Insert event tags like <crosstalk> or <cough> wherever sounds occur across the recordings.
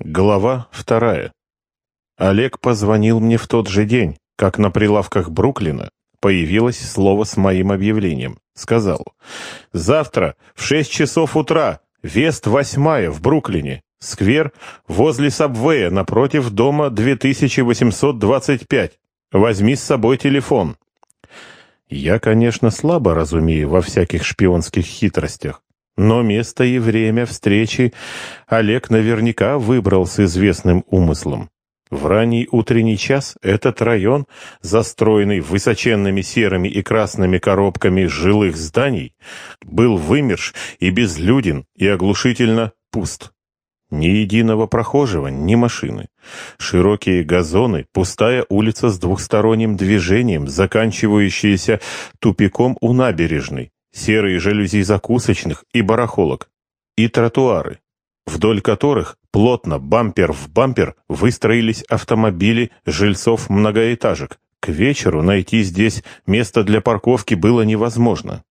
Глава вторая. Олег позвонил мне в тот же день, как на прилавках Бруклина появилось слово с моим объявлением. Сказал, «Завтра в шесть часов утра, Вест восьмая в Бруклине, сквер возле Сабвея напротив дома 2825. Возьми с собой телефон». Я, конечно, слабо разумею во всяких шпионских хитростях, но место и время встречи Олег наверняка выбрал с известным умыслом. В ранний утренний час этот район, застроенный высоченными серыми и красными коробками жилых зданий, был вымерш и безлюден, и оглушительно пуст. Ни единого прохожего, ни машины. Широкие газоны, пустая улица с двухсторонним движением, заканчивающаяся тупиком у набережной, серые жалюзи закусочных и барахолок, и тротуары, вдоль которых плотно, бампер в бампер, выстроились автомобили жильцов многоэтажек. К вечеру найти здесь место для парковки было невозможно.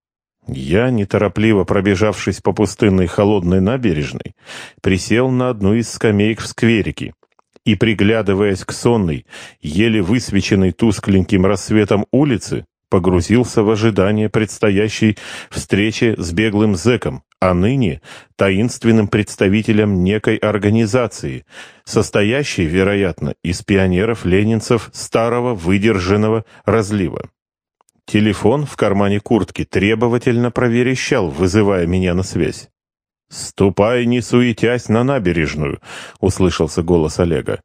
Я, неторопливо пробежавшись по пустынной холодной набережной, присел на одну из скамеек в скверике и, приглядываясь к сонной, еле высвеченной тускленьким рассветом улицы, погрузился в ожидание предстоящей встречи с беглым зэком, а ныне таинственным представителем некой организации, состоящей, вероятно, из пионеров-ленинцев старого выдержанного разлива. Телефон в кармане куртки требовательно проверещал, вызывая меня на связь. «Ступай, не суетясь, на набережную», — услышался голос Олега.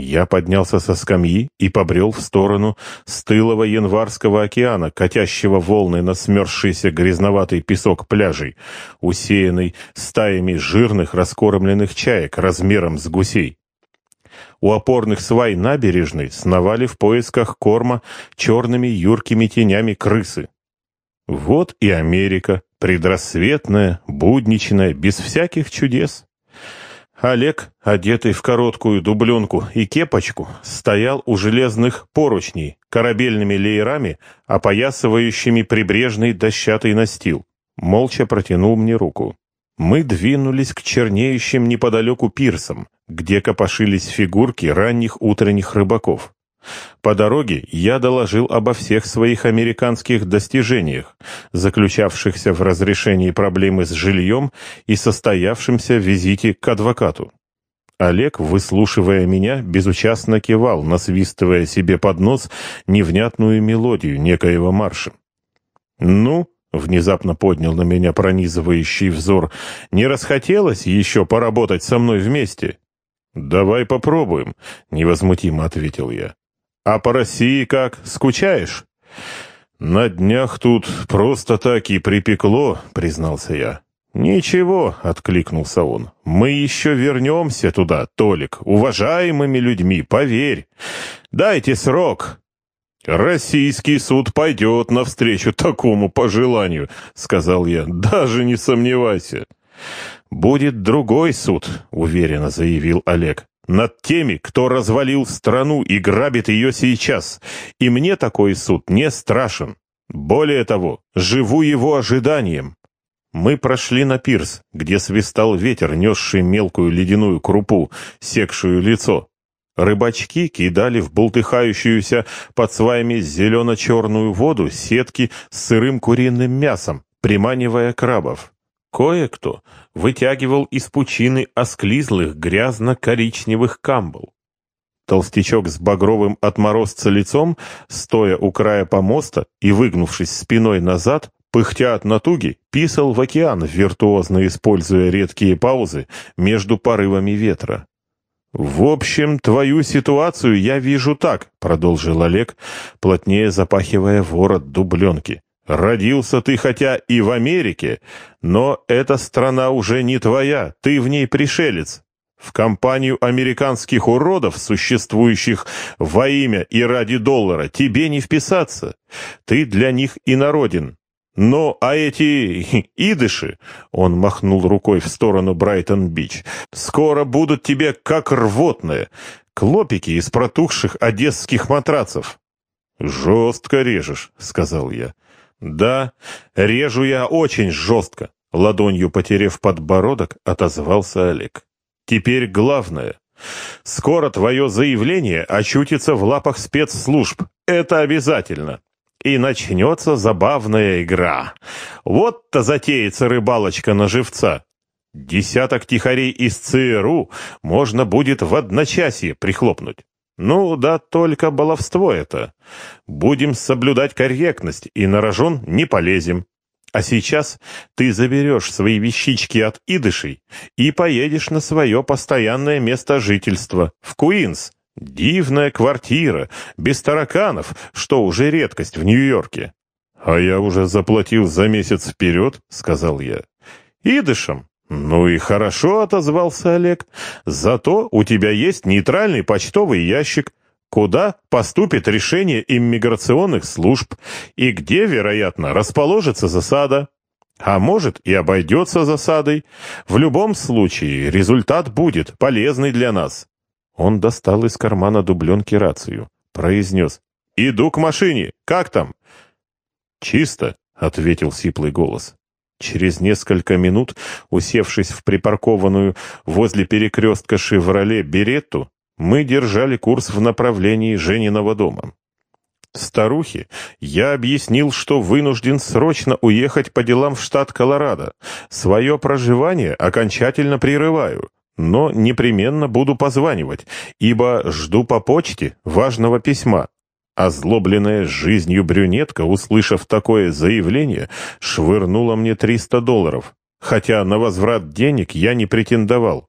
Я поднялся со скамьи и побрел в сторону стылого январского океана, катящего волны на смерзшийся грязноватый песок пляжей, усеянный стаями жирных раскормленных чаек размером с гусей. У опорных свай набережной сновали в поисках корма черными юркими тенями крысы. Вот и Америка, предрассветная, будничная, без всяких чудес. Олег, одетый в короткую дубленку и кепочку, стоял у железных поручней, корабельными леерами, опоясывающими прибрежный дощатый настил. Молча протянул мне руку. Мы двинулись к чернеющим неподалеку пирсам, где копошились фигурки ранних утренних рыбаков. По дороге я доложил обо всех своих американских достижениях, заключавшихся в разрешении проблемы с жильем и состоявшемся визите к адвокату. Олег, выслушивая меня, безучастно кивал, насвистывая себе под нос невнятную мелодию некоего марша. «Ну», — внезапно поднял на меня пронизывающий взор, — «не расхотелось еще поработать со мной вместе?» «Давай попробуем», — невозмутимо ответил я. А по России как, скучаешь? На днях тут просто так и припекло, признался я. «Ничего», — откликнулся он, — «мы еще вернемся туда, Толик, уважаемыми людьми, поверь. Дайте срок». «Российский суд пойдет навстречу такому пожеланию», — сказал я, — «даже не сомневайся». «Будет другой суд», — уверенно заявил Олег над теми, кто развалил страну и грабит ее сейчас, и мне такой суд не страшен. Более того, живу его ожиданием. Мы прошли на пирс, где свистал ветер, несший мелкую ледяную крупу, секшую лицо. Рыбачки кидали в болтыхающуюся под сваями зелено-черную воду сетки с сырым куриным мясом, приманивая крабов. Кое-кто вытягивал из пучины осклизлых грязно-коричневых камбал. Толстячок с багровым от морозца лицом, стоя у края помоста и выгнувшись спиной назад, пыхтя от натуги, писал в океан, виртуозно используя редкие паузы между порывами ветра. «В общем, твою ситуацию я вижу так», — продолжил Олег, плотнее запахивая ворот дубленки. Родился ты хотя и в Америке, но эта страна уже не твоя, ты в ней пришелец. В компанию американских уродов, существующих во имя и ради доллара, тебе не вписаться. Ты для них инороден. Но а эти <laughs> идыши, он махнул рукой в сторону Брайтон-Бич, скоро будут тебе как рвотные, клопики из протухших одесских матрацев. «Жестко режешь», — сказал я. «Да, режу я очень жестко», — ладонью потерев подбородок, отозвался Олег. «Теперь главное. Скоро твое заявление очутится в лапах спецслужб. Это обязательно. И начнется забавная игра. Вот-то затеется рыбалочка на живца. Десяток тихарей из ЦРУ можно будет в одночасье прихлопнуть. Ну, да только баловство это. Будем соблюдать корректность и на рожон не полезем. А сейчас ты заберешь свои вещички от идышей и поедешь на свое постоянное место жительства, в Куинс. Дивная квартира, без тараканов, что уже редкость в Нью-Йорке. А я уже заплатил за месяц вперед, сказал я. Идышам. Ну и хорошо, отозвался Олег. Зато у тебя есть нейтральный почтовый ящик, куда поступит решение иммиграционных служб и где, вероятно, расположится засада. А может и обойдется засадой. В любом случае результат будет полезный для нас. Он достал из кармана дубленки рацию, произнес «Иду к машине, как там?» «Чисто», — ответил сиплый голос. Через несколько минут, усевшись в припаркованную возле перекрестка «Шевроле» Беретту, мы держали курс в направлении Жениного дома. Старухе я объяснил, что вынужден срочно уехать по делам в штат Колорадо. Свое проживание окончательно прерываю, но непременно буду позванивать, ибо жду по почте важного письма. Озлобленная жизнью брюнетка, услышав такое заявление, швырнула мне 300 долларов, хотя на возврат денег я не претендовал.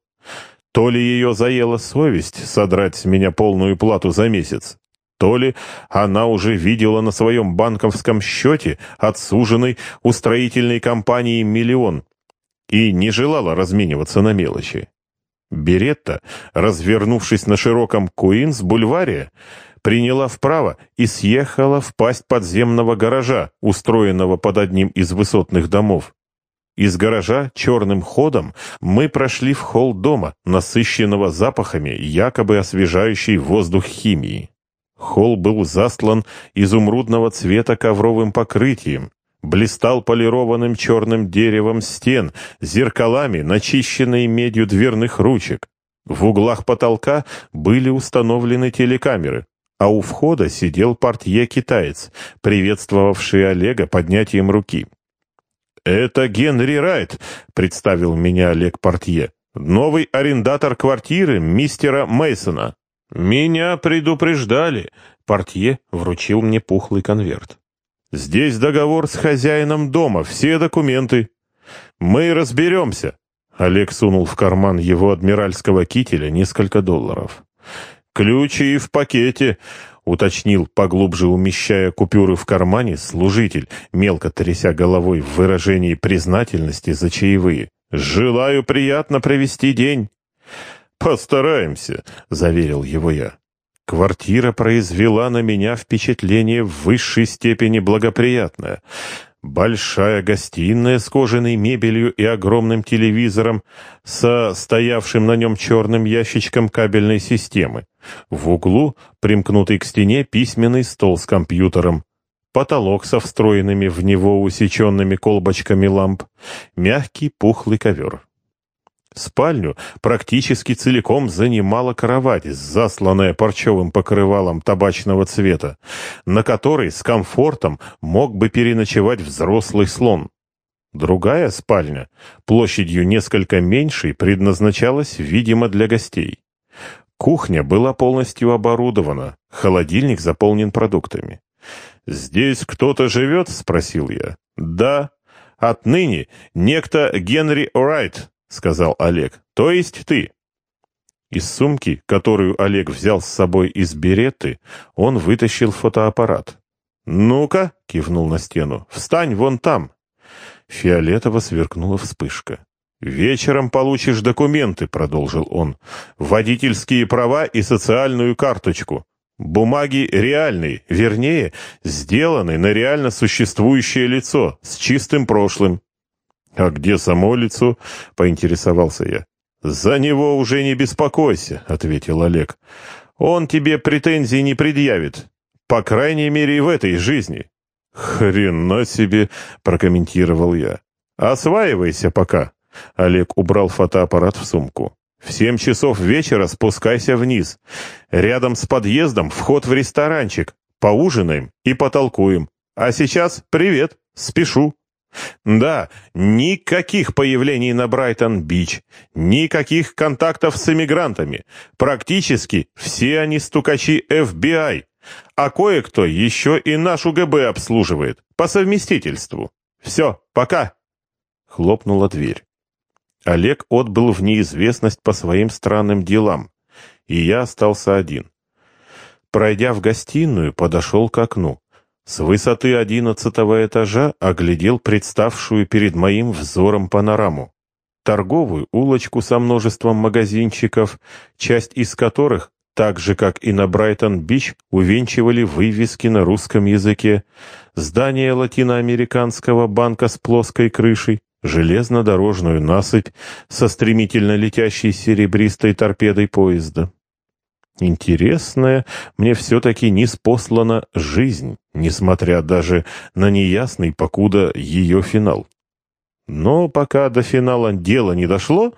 То ли ее заела совесть содрать с меня полную плату за месяц, то ли она уже видела на своем банковском счете отсуженный у строительной компании миллион и не желала размениваться на мелочи. Беретта, развернувшись на широком Куинс-бульваре, приняла вправо и съехала в пасть подземного гаража, устроенного под одним из высотных домов. Из гаража черным ходом мы прошли в холл дома, насыщенного запахами, якобы освежающей воздух химии. Холл был застлан изумрудного цвета ковровым покрытием, блистал полированным черным деревом стен, зеркалами, начищенной медью дверных ручек. В углах потолка были установлены телекамеры, а у входа сидел портье-китаец, приветствовавший Олега поднятием руки. «Это Генри Райт», — представил меня Олег Портье. «Новый арендатор квартиры мистера Мейсона. «Меня предупреждали», — Портье вручил мне пухлый конверт. «Здесь договор с хозяином дома, все документы. Мы разберемся». Олег сунул в карман его адмиральского кителя несколько долларов. «Ключи в пакете», уточнил, поглубже умещая купюры в кармане, служитель, мелко тряся головой в выражении признательности за чаевые. «Желаю приятно провести день!» «Постараемся», — заверил его я. Квартира произвела на меня впечатление в высшей степени благоприятное. Большая гостиная с кожаной мебелью и огромным телевизором со стоявшим на нем черным ящичком кабельной системы. В углу, примкнутый к стене, письменный стол с компьютером. Потолок со встроенными в него усеченными колбочками ламп. Мягкий пухлый ковер. Спальню практически целиком занимала кровать, засланная парчевым покрывалом табачного цвета, на которой с комфортом мог бы переночевать взрослый слон. Другая спальня, площадью несколько меньшей, предназначалась, видимо, для гостей. Кухня была полностью оборудована, холодильник заполнен продуктами. «Здесь кто-то живет?» — спросил я. «Да. Отныне некто Генри Орайт», — сказал Олег. «То есть ты». Из сумки, которую Олег взял с собой из береты, он вытащил фотоаппарат. «Ну-ка», — кивнул на стену, — «встань вон там». Фиолетово сверкнула вспышка. «Вечером получишь документы», — продолжил он. «Водительские права и социальную карточку. Бумаги реальные, вернее, сделаны на реально существующее лицо с чистым прошлым». «А где само лицо?» — поинтересовался я. «За него уже не беспокойся», — ответил Олег. «Он тебе претензий не предъявит. По крайней мере, в этой жизни». «Хрена себе!» — прокомментировал я. «Осваивайся пока». Олег убрал фотоаппарат в сумку. В семь часов вечера спускайся вниз. Рядом с подъездом вход в ресторанчик. Поужинаем и потолкуем. А сейчас привет, спешу. Да, никаких появлений на Брайтон-Бич, никаких контактов с эмигрантами. Практически все они стукачи FBI, а кое-кто еще и нашу ГБ обслуживает, по совместительству. Все, пока. Хлопнула дверь. Олег отбыл в неизвестность по своим странным делам, и я остался один. Пройдя в гостиную, подошел к окну. С высоты одиннадцатого этажа оглядел представшую перед моим взором панораму. Торговую улочку со множеством магазинчиков, часть из которых, так же как и на Брайтон-Бич, увенчивали вывески на русском языке, здание латиноамериканского банка с плоской крышей, железнодорожную насыпь со стремительно летящей серебристой торпедой поезда. Интересная мне все-таки неспослана жизнь, несмотря даже на неясный покуда ее финал. Но пока до финала дело не дошло,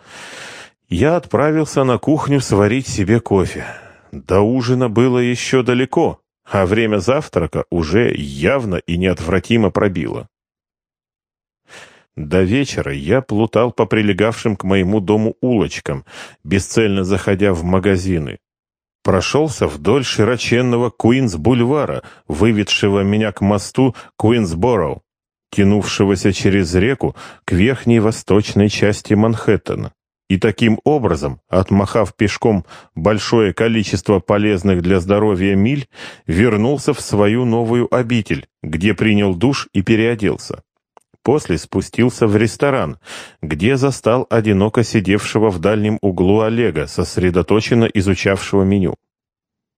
я отправился на кухню сварить себе кофе. До ужина было еще далеко, а время завтрака уже явно и неотвратимо пробило. До вечера я плутал по прилегавшим к моему дому улочкам, бесцельно заходя в магазины. Прошелся вдоль широченного Куинс-бульвара, выведшего меня к мосту Куинсбороу, тянувшегося через реку к верхней восточной части Манхэттена. И таким образом, отмахав пешком большое количество полезных для здоровья миль, вернулся в свою новую обитель, где принял душ и переоделся. После спустился в ресторан, где застал одиноко сидевшего в дальнем углу Олега, сосредоточенно изучавшего меню.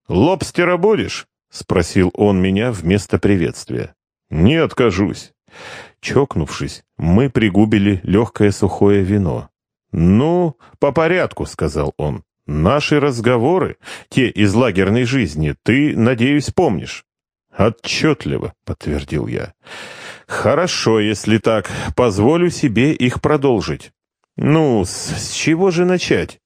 «Лобстера будешь?» — спросил он меня вместо приветствия. «Не откажусь». Чокнувшись, мы пригубили легкое сухое вино. «Ну, по порядку», — сказал он. «Наши разговоры, те из лагерной жизни, ты, надеюсь, помнишь?» «Отчетливо», — подтвердил я. «Хорошо, если так. Позволю себе их продолжить». «Ну, с, чего же начать?»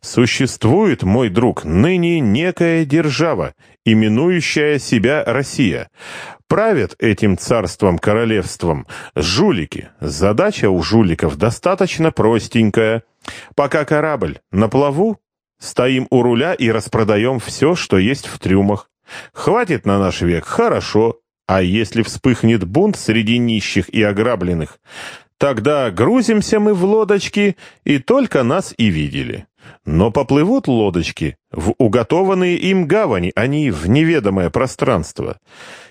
«Существует, мой друг, ныне некая держава, именующая себя Россия. Правят этим царством-королевством жулики. Задача у жуликов достаточно простенькая. Пока корабль на плаву, стоим у руля и распродаем все, что есть в трюмах. Хватит на наш век, хорошо. А если вспыхнет бунт среди нищих и ограбленных, тогда грузимся мы в лодочки, и только нас и видели. Но поплывут лодочки в уготованные им гавани, они в неведомое пространство.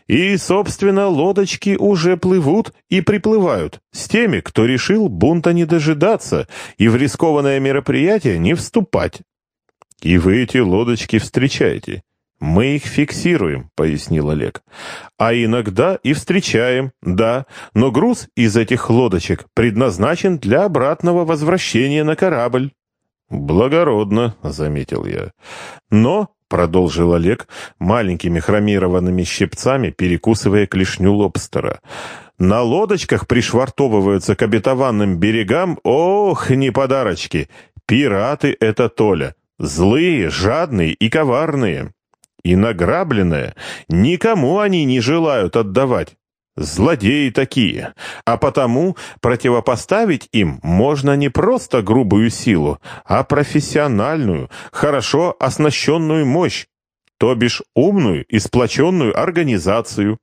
И, собственно, лодочки уже плывут и приплывают с теми, кто решил бунта не дожидаться и в рискованное мероприятие не вступать. И вы эти лодочки встречаете. «Мы их фиксируем», — пояснил Олег. «А иногда и встречаем, да, но груз из этих лодочек предназначен для обратного возвращения на корабль». «Благородно», — заметил я. «Но», — продолжил Олег, маленькими хромированными щипцами перекусывая клешню лобстера, «на лодочках пришвартовываются к обетованным берегам, ох, не подарочки! Пираты — это Толя, злые, жадные и коварные». И награбленное никому они не желают отдавать. Злодеи такие, а потому противопоставить им можно не просто грубую силу, а профессиональную, хорошо оснащенную мощь, то бишь умную и сплоченную организацию.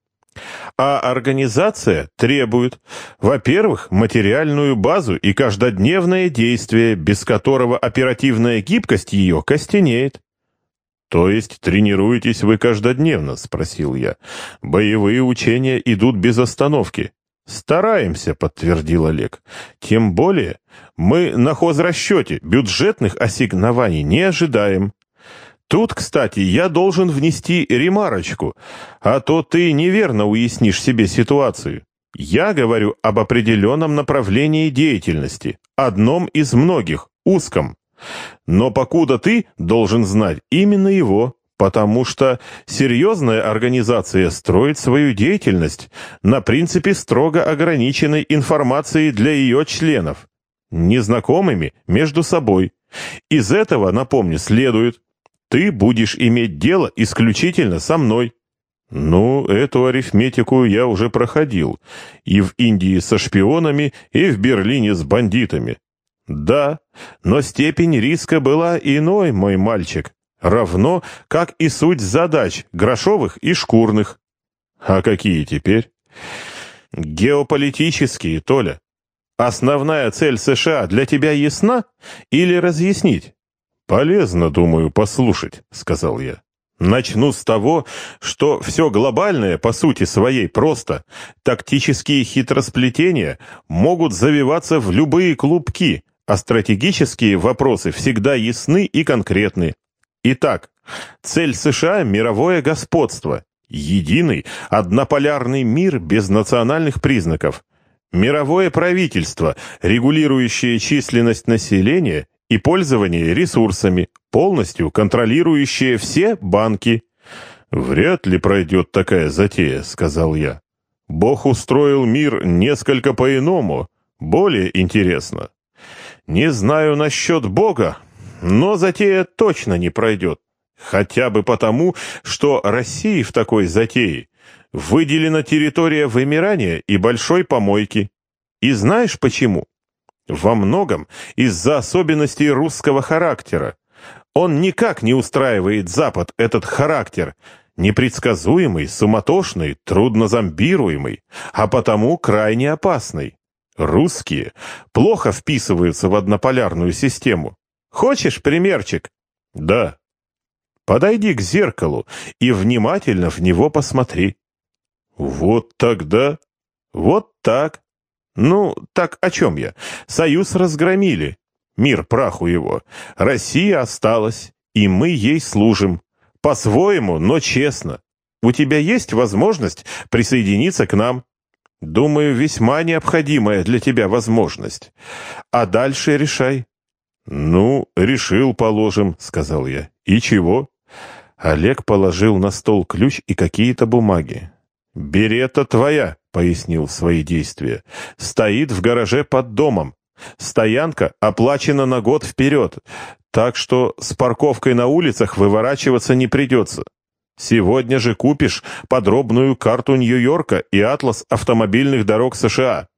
А организация требует, во-первых, материальную базу и каждодневное действие, без которого оперативная гибкость ее костенеет. «То есть тренируетесь вы каждодневно?» — спросил я. «Боевые учения идут без остановки». «Стараемся», — подтвердил Олег. «Тем более мы на хозрасчете бюджетных ассигнований не ожидаем. Тут, кстати, я должен внести ремарочку, а то ты неверно уяснишь себе ситуацию. Я говорю об определенном направлении деятельности, одном из многих, узком. Но покуда ты должен знать именно его, потому что серьезная организация строит свою деятельность на принципе строго ограниченной информации для ее членов, незнакомыми между собой, Из этого, напомню, следует, ты будешь иметь дело исключительно со мной. Ну, эту арифметику я уже проходил. И в Индии со шпионами, и в Берлине с бандитами. Да, но степень риска была иной, мой мальчик. Равно, как и суть задач, грошовых и шкурных. А какие теперь? Геополитические, Толя. Основная цель США для тебя ясна или разъяснить? Полезно, думаю, послушать, сказал я. Начну с того, что все глобальное по сути своей просто. Тактические хитросплетения могут завиваться в любые клубки, а стратегические вопросы всегда ясны и конкретны. Итак, цель США – мировое господство, единый, однополярный мир без национальных признаков, мировое правительство, регулирующее численность населения и пользование ресурсами, полностью контролирующее все банки. «Вряд ли пройдет такая затея», — сказал я. «Бог устроил мир несколько по-иному, более интересно. Не знаю насчет Бога, но затея точно не пройдет. Хотя бы потому, что России в такой затее выделена территория вымирания и большой помойки. И знаешь почему? Во многом из-за особенностей русского характера. Он никак не устраивает Запад, этот характер, непредсказуемый, суматошный, труднозомбируемый, а потому крайне опасный. Русские плохо вписываются в однополярную систему. Хочешь примерчик? Да. Подойди к зеркалу и внимательно в него посмотри. Вот тогда... Вот так. Ну, так о чем я? Союз разгромили. Мир праху его. Россия осталась, и мы ей служим. По-своему, но честно. У тебя есть возможность присоединиться к нам. Думаю, весьма необходимая для тебя возможность. А дальше решай. Ну, решил, положим, сказал я. И чего? Олег положил на стол ключ и какие-то бумаги. «Берета твоя», — пояснил свои действия, — «стоит в гараже под домом. Стоянка оплачена на год вперед, так что с парковкой на улицах выворачиваться не придется. Сегодня же купишь подробную карту Нью-Йорка и атлас автомобильных дорог США.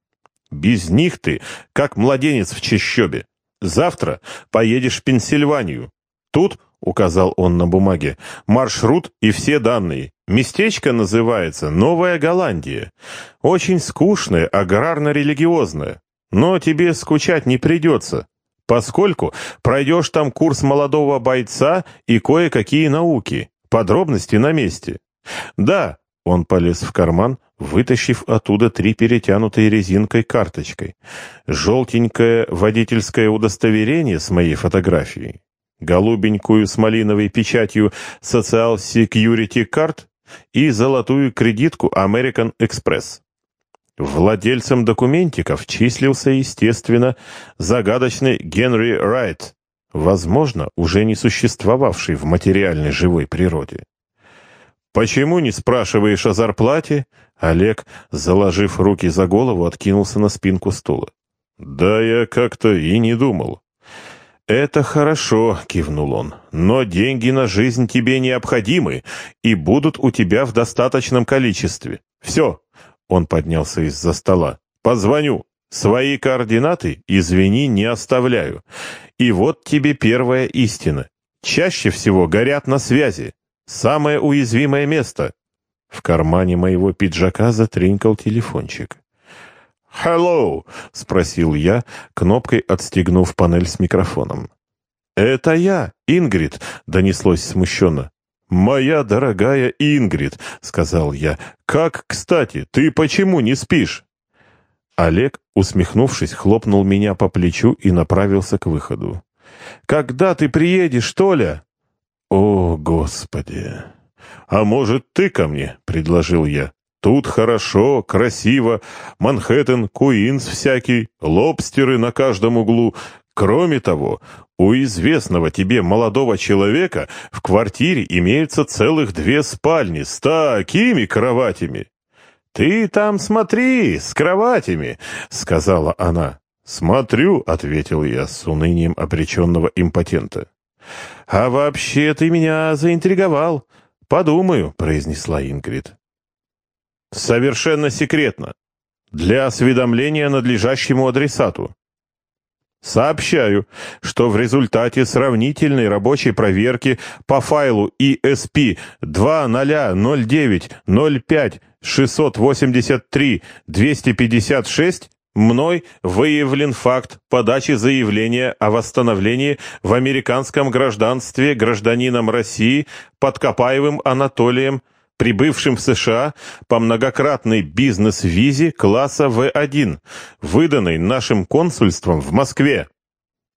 Без них ты, как младенец в чащобе. Завтра поедешь в Пенсильванию. Тут, — указал он на бумаге, — маршрут и все данные. Местечко называется Новая Голландия. Очень скучное, аграрно-религиозное. Но тебе скучать не придется, поскольку пройдешь там курс молодого бойца и кое-какие науки. Подробности на месте. Да, он полез в карман, вытащив оттуда три перетянутые резинкой карточкой. Желтенькое водительское удостоверение с моей фотографией. Голубенькую с малиновой печатью Social Security Card и золотую кредитку American Express. Владельцем документиков числился, естественно, загадочный Генри Райт, возможно, уже не существовавший в материальной живой природе. «Почему не спрашиваешь о зарплате?» Олег, заложив руки за голову, откинулся на спинку стула. «Да я как-то и не думал». «Это хорошо», — кивнул он, — «но деньги на жизнь тебе необходимы и будут у тебя в достаточном количестве. Все», — он поднялся из-за стола, — «позвоню. Свои координаты, извини, не оставляю. И вот тебе первая истина. Чаще всего горят на связи. Самое уязвимое место. В кармане моего пиджака затринкал телефончик. «Hello!» — спросил я, кнопкой отстегнув панель с микрофоном. «Это я, Ингрид!» — донеслось смущенно. «Моя дорогая Ингрид!» — сказал я. «Как, кстати, ты почему не спишь?» Олег, усмехнувшись, хлопнул меня по плечу и направился к выходу. «Когда ты приедешь, Толя?» «О, Господи!» «А может, ты ко мне?» — предложил я. «Тут хорошо, красиво, Манхэттен, Куинс всякий, лобстеры на каждом углу. Кроме того, у известного тебе молодого человека в квартире имеются целых две спальни с такими кроватями. «Ты там смотри, с кроватями», — сказала она. «Смотрю», — ответил я с унынием обреченного импотента. «А вообще ты меня заинтриговал. Подумаю», — произнесла Ингрид. «Совершенно секретно. Для осведомления надлежащему адресату. Сообщаю, что в результате сравнительной рабочей проверки по файлу ESP 200905-683-256 мной выявлен факт подачи заявления о восстановлении в американском гражданстве гражданином России Подкопаевым Анатолием прибывшим в США по многократной бизнес-визе класса В1, выданной нашим консульством в Москве.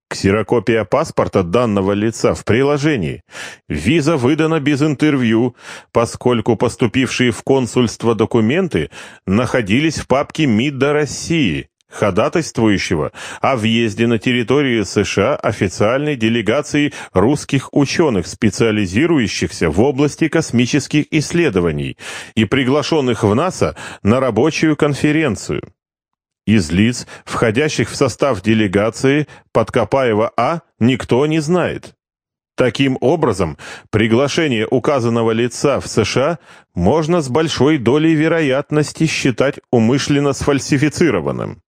Ксерокопия паспорта данного лица в приложении. Виза выдана без интервью, поскольку поступившие в консульство документы находились в папке МИДа России ходатайствующего о въезде на территорию США официальной делегации русских ученых, специализирующихся в области космических исследований и приглашенных в НАСА на рабочую конференцию. Из лиц, входящих в состав делегации Подкопаева А, никто не знает. Таким образом, приглашение указанного лица в США можно с большой долей вероятности считать умышленно сфальсифицированным.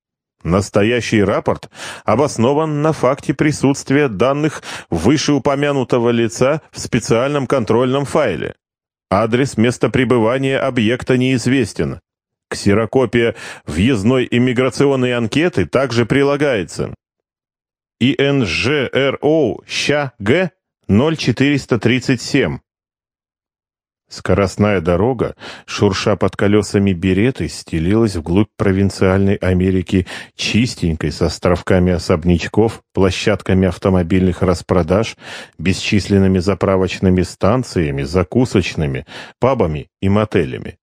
Настоящий рапорт обоснован на факте присутствия данных вышеупомянутого лица в специальном контрольном файле. Адрес места пребывания объекта неизвестен. Ксерокопия въездной иммиграционной анкеты также прилагается. ИНЖРО ща Г 0437 Скоростная дорога, шурша под колесами береты, стелилась вглубь провинциальной Америки чистенькой, с островками особнячков, площадками автомобильных распродаж, бесчисленными заправочными станциями, закусочными, пабами и мотелями.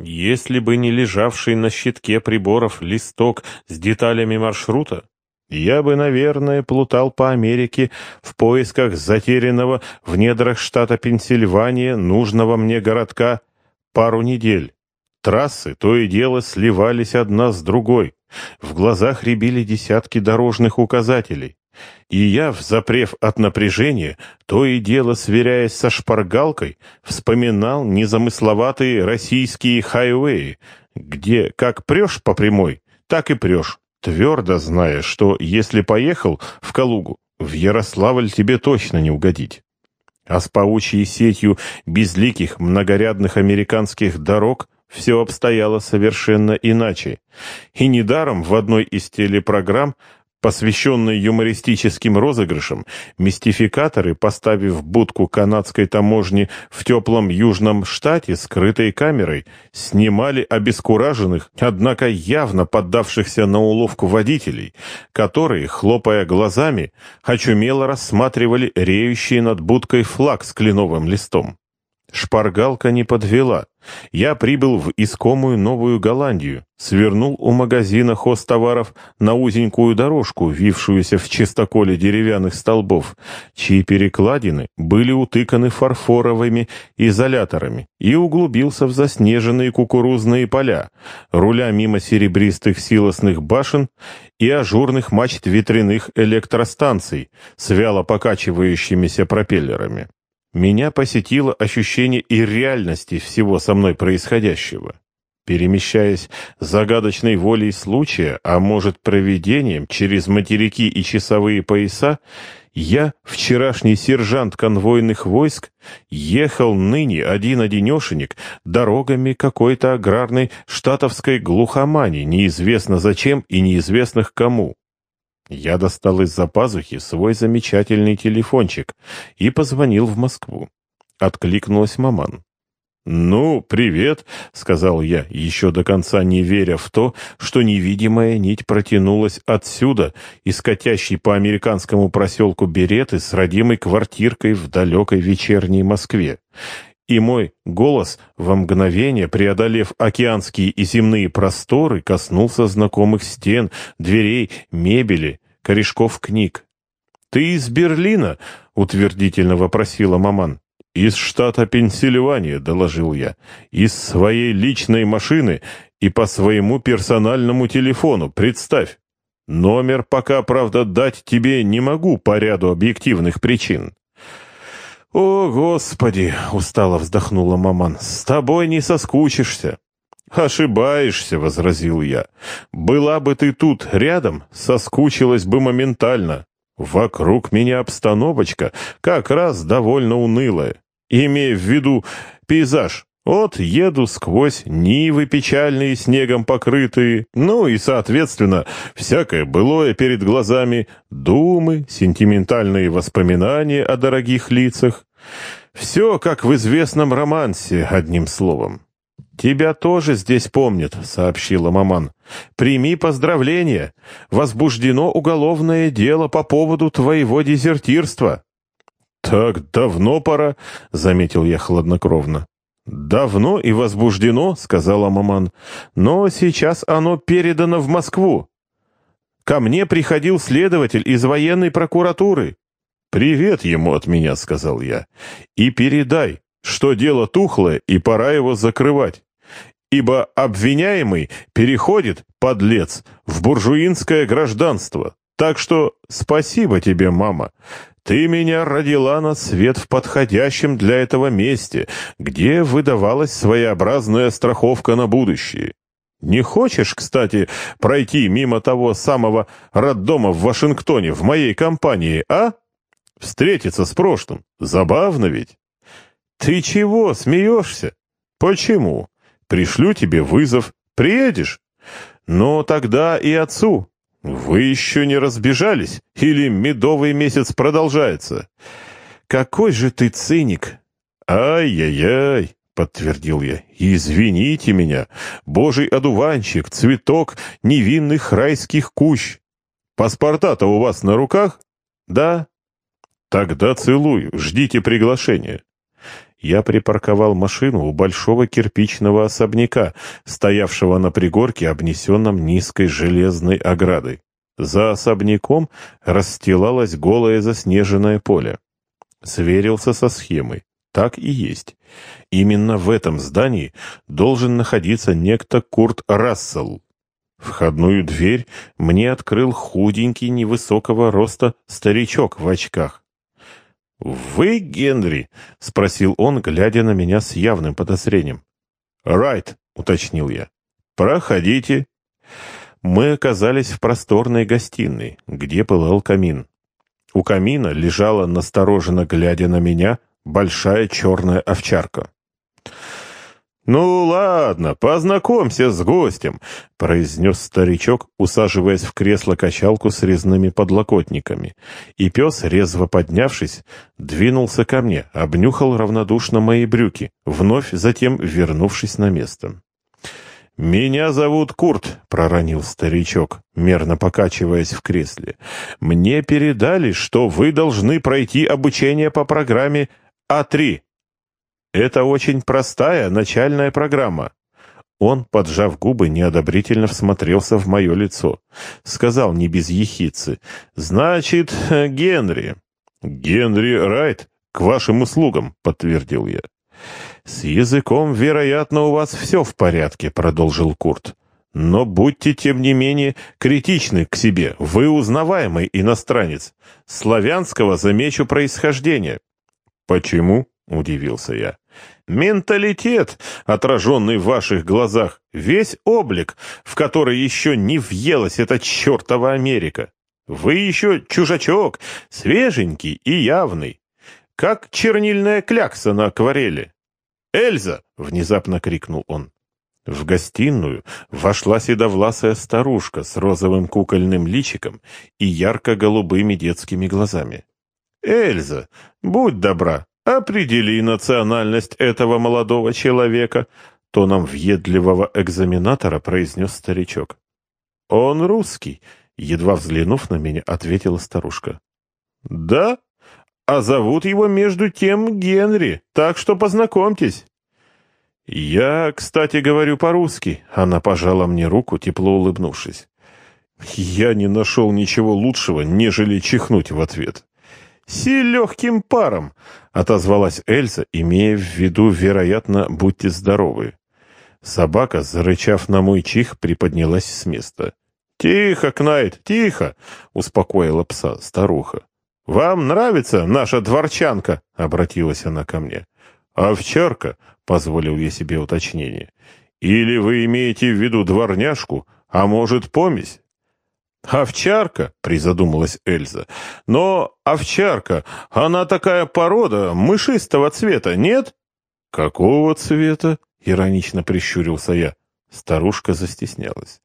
Если бы не лежавший на щитке приборов листок с деталями маршрута, я бы, наверное, плутал по Америке в поисках затерянного в недрах штата Пенсильвания нужного мне городка пару недель. Трассы то и дело сливались одна с другой. В глазах рябили десятки дорожных указателей. И я, взапрев от напряжения, то и дело сверяясь со шпаргалкой, вспоминал незамысловатые российские хайвеи, где как прешь по прямой, так и прешь твердо зная, что если поехал в Калугу, в Ярославль тебе точно не угодить. А с паучьей сетью безликих многорядных американских дорог все обстояло совершенно иначе. И недаром в одной из телепрограмм посвященной юмористическим розыгрышам, мистификаторы, поставив будку канадской таможни в теплом южном штате скрытой камерой, снимали обескураженных, однако явно поддавшихся на уловку водителей, которые, хлопая глазами, очумело рассматривали реющий над будкой флаг с кленовым листом. Шпаргалка не подвела. Я прибыл в искомую Новую Голландию, свернул у магазина хозтоваров на узенькую дорожку, вившуюся в чистоколе деревянных столбов, чьи перекладины были утыканы фарфоровыми изоляторами, и углубился в заснеженные кукурузные поля, руля мимо серебристых силосных башен и ажурных мачт ветряных электростанций с вяло покачивающимися пропеллерами меня посетило ощущение и реальности всего со мной происходящего. Перемещаясь загадочной волей случая, а может провидением, через материки и часовые пояса, я, вчерашний сержант конвойных войск, ехал ныне один-одинешенек дорогами какой-то аграрной штатовской глухомани, неизвестно зачем и неизвестных кому. Я достал из-за пазухи свой замечательный телефончик и позвонил в Москву. Откликнулась маман. «Ну, привет», — сказал я, еще до конца не веря в то, что невидимая нить протянулась отсюда, из катящей по американскому проселку Береты с родимой квартиркой в далекой вечерней Москве. И мой голос, во мгновение преодолев океанские и земные просторы, коснулся знакомых стен, дверей, мебели, корешков книг. «Ты из Берлина?» — утвердительно вопросила маман. «Из штата Пенсильвания», — доложил я. «Из своей личной машины и по своему персональному телефону, представь». Номер пока, правда, дать тебе не могу по ряду объективных причин. «О, Господи!» — устало вздохнула маман. «С тобой не соскучишься». «Ошибаешься», — возразил я. «Была бы ты тут рядом, соскучилась бы моментально. Вокруг меня обстановочка как раз довольно унылая, имея в виду пейзаж. Вот еду сквозь нивы печальные, снегом покрытые, ну и, соответственно, всякое былое перед глазами, думы, сентиментальные воспоминания о дорогих лицах. Все, как в известном романсе, одним словом. «Тебя тоже здесь помнят», — сообщила маман. «Прими поздравления. Возбуждено уголовное дело по поводу твоего дезертирства». «Так давно пора», — заметил я хладнокровно. «Давно и возбуждено», — сказала маман, — «но сейчас оно передано в Москву. Ко мне приходил следователь из военной прокуратуры». «Привет ему от меня», — сказал я, — «и передай, что дело тухлое и пора его закрывать, ибо обвиняемый переходит, подлец, в буржуинское гражданство. Так что спасибо тебе, мама. Ты меня родила на свет в подходящем для этого месте, где выдавалась своеобразная страховка на будущее. Не хочешь, кстати, пройти мимо того самого роддома в Вашингтоне в моей компании, а? Встретиться с прошлым. Забавно ведь? Ты чего, смеешься? Почему? Пришлю тебе вызов. Приедешь? Но тогда и отцу. «Вы еще не разбежались? Или медовый месяц продолжается?» «Какой же ты циник!» «Ай-яй-яй!» — подтвердил я. «Извините меня, божий одуванчик, цветок невинных райских кущ. Паспорта-то у вас на руках?» «Да». «Тогда целую, ждите приглашения» я припарковал машину у большого кирпичного особняка, стоявшего на пригорке, обнесенном низкой железной оградой. За особняком расстилалось голое заснеженное поле. Сверился со схемой. Так и есть. Именно в этом здании должен находиться некто Курт Рассел. Входную дверь мне открыл худенький невысокого роста старичок в очках. «Вы Генри?» — спросил он, глядя на меня с явным подозрением. «Райт», — уточнил я. «Проходите». Мы оказались в просторной гостиной, где пылал камин. У камина лежала, настороженно глядя на меня, большая черная овчарка. «Ну ладно, познакомься с гостем», — произнес старичок, усаживаясь в кресло-качалку с резными подлокотниками. И пес, резво поднявшись, двинулся ко мне, обнюхал равнодушно мои брюки, вновь затем вернувшись на место. «Меня зовут Курт», — проронил старичок, мерно покачиваясь в кресле. «Мне передали, что вы должны пройти обучение по программе А3». Это очень простая начальная программа. Он, поджав губы, неодобрительно всмотрелся в мое лицо. Сказал не без ехицы. «Значит, Генри». «Генри Райт, к вашим услугам», — подтвердил я. «С языком, вероятно, у вас все в порядке», — продолжил Курт. «Но будьте, тем не менее, критичны к себе. Вы узнаваемый иностранец. Славянского замечу происхождения». «Почему?» — удивился я. Менталитет, отраженный в ваших глазах, весь облик, в который еще не въелась эта чертова Америка. Вы еще чужачок, свеженький и явный, как чернильная клякса на акварели. «Эльза!» — внезапно крикнул он. В гостиную вошла седовласая старушка с розовым кукольным личиком и ярко-голубыми детскими глазами. «Эльза, будь добра, «Определи национальность этого молодого человека», — тоном въедливого экзаменатора произнес старичок. «Он русский», — едва взглянув на меня, ответила старушка. «Да? А зовут его между тем Генри, так что познакомьтесь». «Я, кстати, говорю по-русски», — она пожала мне руку, тепло улыбнувшись. Я не нашел ничего лучшего, нежели чихнуть в ответ. «Си легким паром», — отозвалась Эльза, имея в виду, вероятно, «будьте здоровы». Собака, зарычав на мой чих, приподнялась с места. «Тихо, Кнайт, тихо!» — успокоила пса старуха. «Вам нравится наша дворчанка?» — обратилась она ко мне. «Овчарка», — позволил я себе уточнение. «Или вы имеете в виду дворняжку, а может, помесь?» «Овчарка», — призадумалась Эльза. «Но овчарка, она такая порода, мышистого цвета, нет?» «Какого цвета?» — иронично прищурился я. Старушка застеснялась.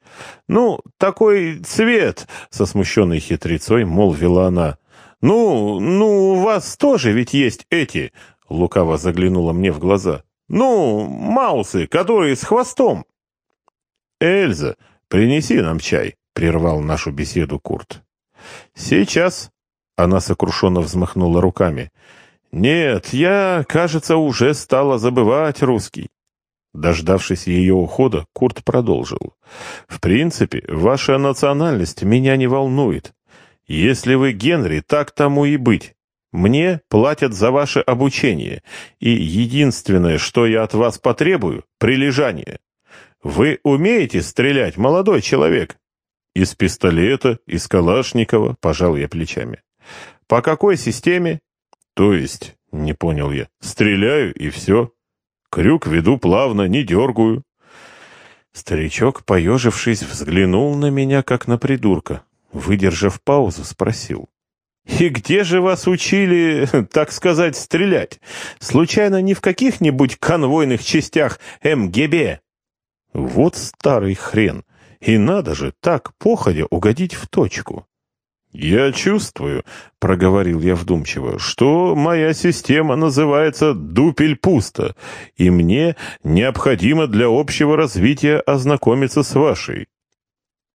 «Ну, такой цвет!» — со смущенной хитрецой молвила она. «Ну, ну, у вас тоже ведь есть эти...» — лукаво заглянула мне в глаза. «Ну, маусы, которые с хвостом!» «Эльза, принеси нам чай!» — прервал нашу беседу Курт. «Сейчас!» — она сокрушенно взмахнула руками. «Нет, я, кажется, уже стала забывать русский. Дождавшись ее ухода, Курт продолжил. «В принципе, ваша национальность меня не волнует. Если вы Генри, так тому и быть. Мне платят за ваше обучение, и единственное, что я от вас потребую — прилежание. Вы умеете стрелять, молодой человек?» «Из пистолета, из Калашникова», — пожал я плечами. «По какой системе?» «То есть», — не понял я, — «стреляю и все». Крюк веду плавно, не дергаю. Старичок, поежившись, взглянул на меня, как на придурка. Выдержав паузу, спросил. «И где же вас учили, <laughs> так сказать, стрелять? Случайно не в каких-нибудь конвойных частях МГБ?» «Вот старый хрен! И надо же так походя угодить в точку!» «Я чувствую», — проговорил я вдумчиво, — «что моя система называется «дупель пусто», и мне необходимо для общего развития ознакомиться с вашей.